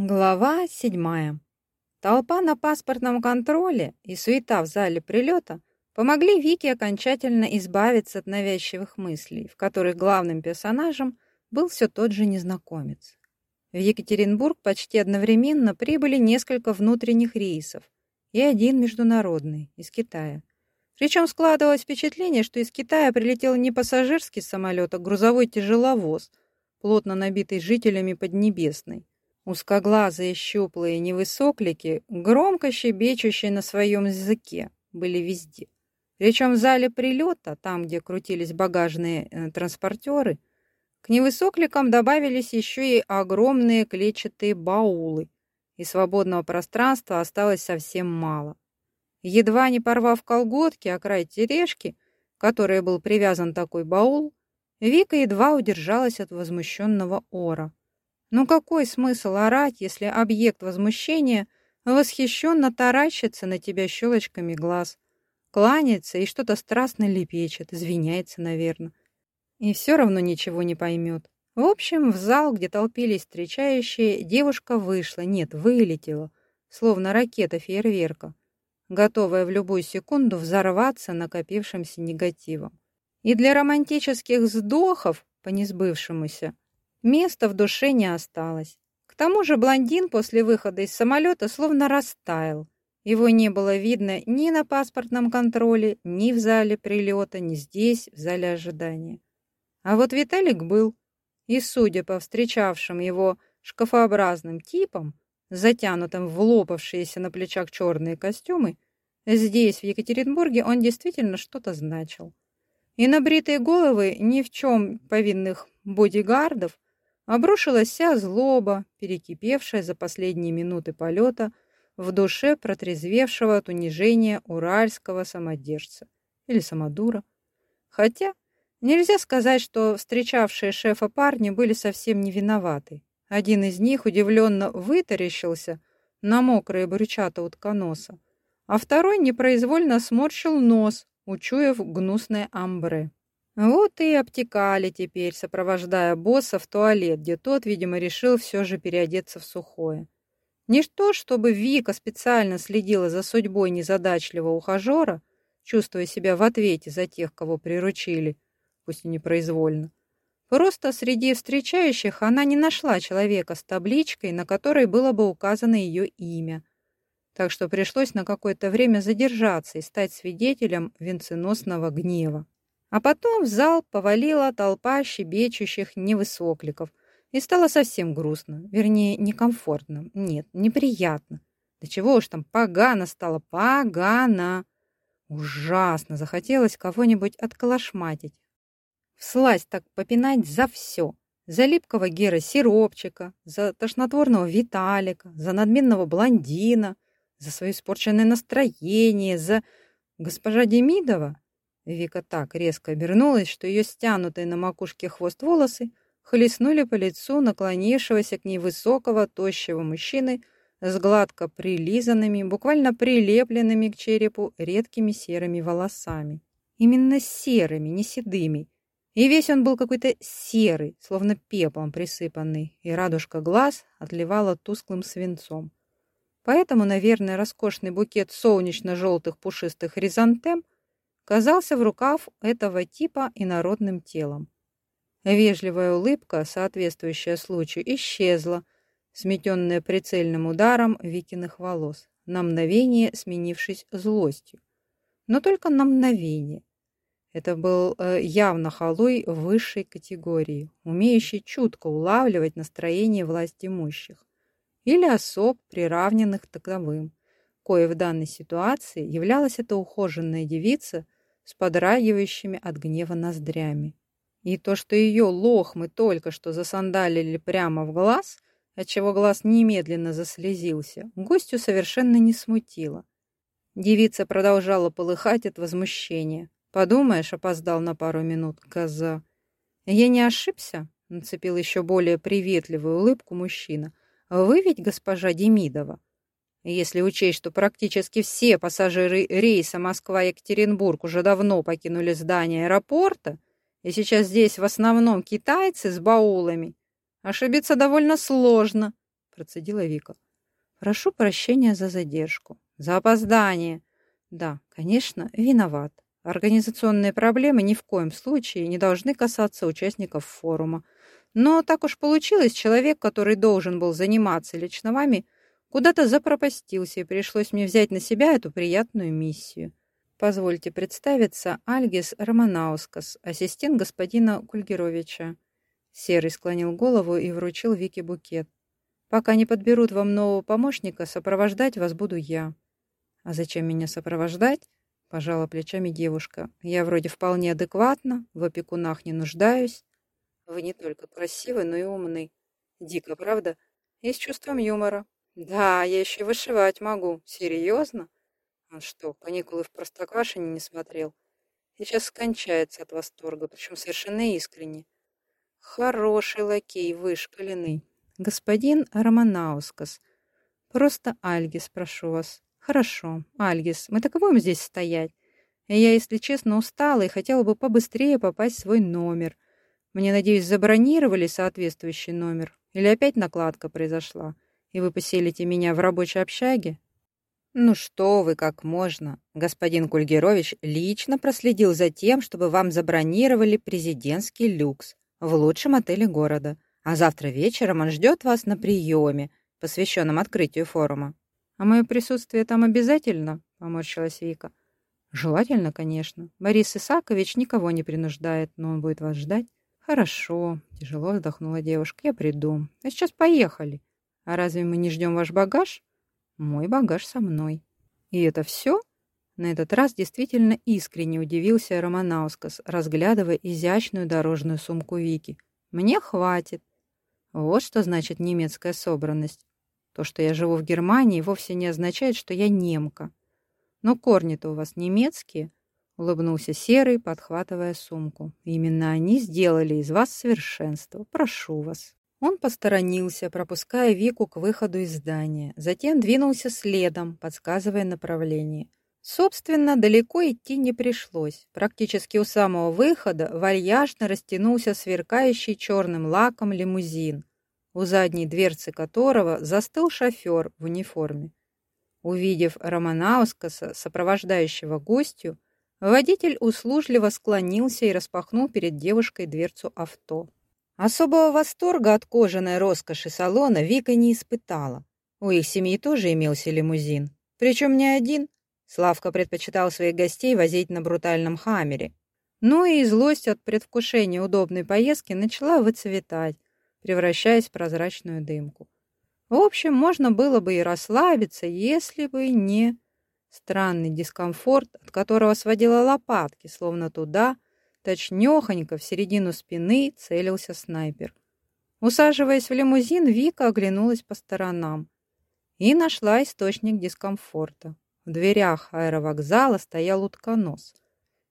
Глава седьмая. Толпа на паспортном контроле и суета в зале прилета помогли Вике окончательно избавиться от навязчивых мыслей, в которых главным персонажем был все тот же незнакомец. В Екатеринбург почти одновременно прибыли несколько внутренних рейсов и один международный, из Китая. Причем складывалось впечатление, что из Китая прилетел не пассажирский самолет, а грузовой тяжеловоз, плотно набитый жителями Поднебесной. Узкоглазые щуплые невысоклики, громко щебечущие на своем языке, были везде. Причем в зале прилета, там, где крутились багажные э, транспортеры, к невысокликам добавились еще и огромные клетчатые баулы, и свободного пространства осталось совсем мало. Едва не порвав колготки о край тележки, которой был привязан такой баул, Вика едва удержалась от возмущенного ора. Ну какой смысл орать, если объект возмущения восхищенно таращится на тебя щелочками глаз, кланяется и что-то страстно лепечет, извиняется, наверное. И все равно ничего не поймет. В общем, в зал, где толпились встречающие, девушка вышла, нет, вылетела, словно ракета фейерверка, готовая в любую секунду взорваться накопившимся негативом. И для романтических вздохов по несбывшемуся Места в душе не осталось. К тому же блондин после выхода из самолета словно растаял. Его не было видно ни на паспортном контроле, ни в зале прилета, ни здесь, в зале ожидания. А вот Виталик был. И, судя по встречавшим его шкафообразным типам, затянутым в лопавшиеся на плечах черные костюмы, здесь, в Екатеринбурге, он действительно что-то значил. И на бритые головы ни в чем повинных бодигардов Обрушилась вся злоба, перекипевшая за последние минуты полета в душе протрезвевшего от унижения уральского самодержца или самодура. Хотя нельзя сказать, что встречавшие шефа парни были совсем не виноваты. Один из них удивленно вытаращился на мокрые брючата утконоса, а второй непроизвольно сморщил нос, учуяв гнусное амбре. Вот и обтекали теперь, сопровождая босса в туалет, где тот, видимо, решил все же переодеться в сухое. Не то, чтобы Вика специально следила за судьбой незадачливого ухажера, чувствуя себя в ответе за тех, кого приручили, пусть и непроизвольно. Просто среди встречающих она не нашла человека с табличкой, на которой было бы указано ее имя. Так что пришлось на какое-то время задержаться и стать свидетелем венценосного гнева. А потом в зал повалила толпа щебечущих невысокликов, и стало совсем грустно, вернее, некомфортно. Нет, неприятно. Да чего уж там, погано стало, погано. Ужасно захотелось кого-нибудь отколошматить. Вслась так попинать за все. За липкого Гера Сиропчика, за тошнотворного Виталика, за надменного блондина, за свое испорченное настроение, за госпожа Демидова. Вика так резко обернулась, что ее стянутые на макушке хвост волосы хлестнули по лицу наклонившегося к ней высокого, тощего мужчины с гладко прилизанными, буквально прилепленными к черепу редкими серыми волосами. Именно серыми, не седыми. И весь он был какой-то серый, словно пеплом присыпанный, и радужка глаз отливала тусклым свинцом. Поэтому, наверное, роскошный букет солнечно-желтых пушистых хризантем – казался в рукав этого типа инородным телом. Вежливая улыбка, соответствующая случаю, исчезла, сметенная прицельным ударом Викиных волос, на мгновение сменившись злостью. Но только на мгновение. Это был э, явно халуй высшей категории, умеющий чутко улавливать настроение власть имущих или особ, приравненных таковым, кое в данной ситуации являлась эта ухоженная девица – с подрагивающими от гнева ноздрями. И то, что ее лохмы только что засандалили прямо в глаз, отчего глаз немедленно заслезился, гостю совершенно не смутило. Девица продолжала полыхать от возмущения. «Подумаешь, опоздал на пару минут, коза». «Я не ошибся?» — нацепил еще более приветливую улыбку мужчина. «Вы ведь госпожа Демидова?» Если учесть, что практически все пассажиры рейса Москва-Екатеринбург уже давно покинули здание аэропорта, и сейчас здесь в основном китайцы с баулами, ошибиться довольно сложно, процедила Вика. «Прошу прощения за задержку. За опоздание. Да, конечно, виноват. Организационные проблемы ни в коем случае не должны касаться участников форума. Но так уж получилось, человек, который должен был заниматься лично вами, куда-то запропастился, и пришлось мне взять на себя эту приятную миссию. Позвольте представиться, Альгис Романаускас, ассистент господина Кульгеровича. Серый склонил голову и вручил Вике букет. Пока не подберут вам нового помощника, сопровождать вас буду я. А зачем меня сопровождать? Пожала плечами девушка. Я вроде вполне адекватна, в опекунах не нуждаюсь. Вы не только красивы, но и умны. Дико, правда? И с чувством юмора. Да, я еще и вышивать могу. Серьезно? Он что, каникулы в Простоквашине не смотрел? Сейчас скончается от восторга, причем совершенно искренне. Хороший лакей, вышкаленный. Господин Романаускас. Просто Альгис, прошу вас. Хорошо, Альгис, мы так будем здесь стоять. Я, если честно, устала и хотела бы побыстрее попасть в свой номер. Мне, надеюсь, забронировали соответствующий номер? Или опять накладка произошла, и вы поселите меня в рабочей общаге? Ну что вы, как можно. Господин Кульгерович лично проследил за тем, чтобы вам забронировали президентский люкс в лучшем отеле города. А завтра вечером он ждет вас на приеме, посвященном открытию форума. А мое присутствие там обязательно? Поморщилась Вика. Желательно, конечно. Борис Исакович никого не принуждает, но он будет вас ждать. Хорошо, тяжело вздохнула девушка. Я приду. А сейчас поехали. А разве мы не ждем ваш багаж? Мой багаж со мной. И это все? На этот раз действительно искренне удивился Романаускас, разглядывая изящную дорожную сумку Вики. Мне хватит. Вот что значит немецкая собранность. То, что я живу в Германии, вовсе не означает, что я немка. Но корни-то у вас немецкие, улыбнулся Серый, подхватывая сумку. Именно они сделали из вас совершенство. Прошу вас. Он посторонился, пропуская Вику к выходу из здания, затем двинулся следом, подсказывая направление. Собственно, далеко идти не пришлось. Практически у самого выхода вальяжно растянулся сверкающий черным лаком лимузин, у задней дверцы которого застыл шофер в униформе. Увидев Романаускаса, сопровождающего гостю, водитель услужливо склонился и распахнул перед девушкой дверцу авто. Особого восторга от кожаной роскоши салона Вика не испытала. У их семьи тоже имелся лимузин. Причем не один. Славка предпочитал своих гостей возить на брутальном хаммере. Ну и злость от предвкушения удобной поездки начала выцветать, превращаясь в прозрачную дымку. В общем, можно было бы и расслабиться, если бы не странный дискомфорт, от которого сводила лопатки, словно туда – Точнёхонько в середину спины целился снайпер. Усаживаясь в лимузин, Вика оглянулась по сторонам и нашла источник дискомфорта. В дверях аэровокзала стоял утконос.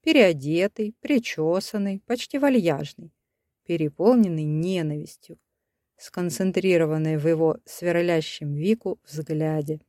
Переодетый, причесанный, почти вальяжный, переполненный ненавистью, сконцентрированной в его сверлящем Вику взгляде.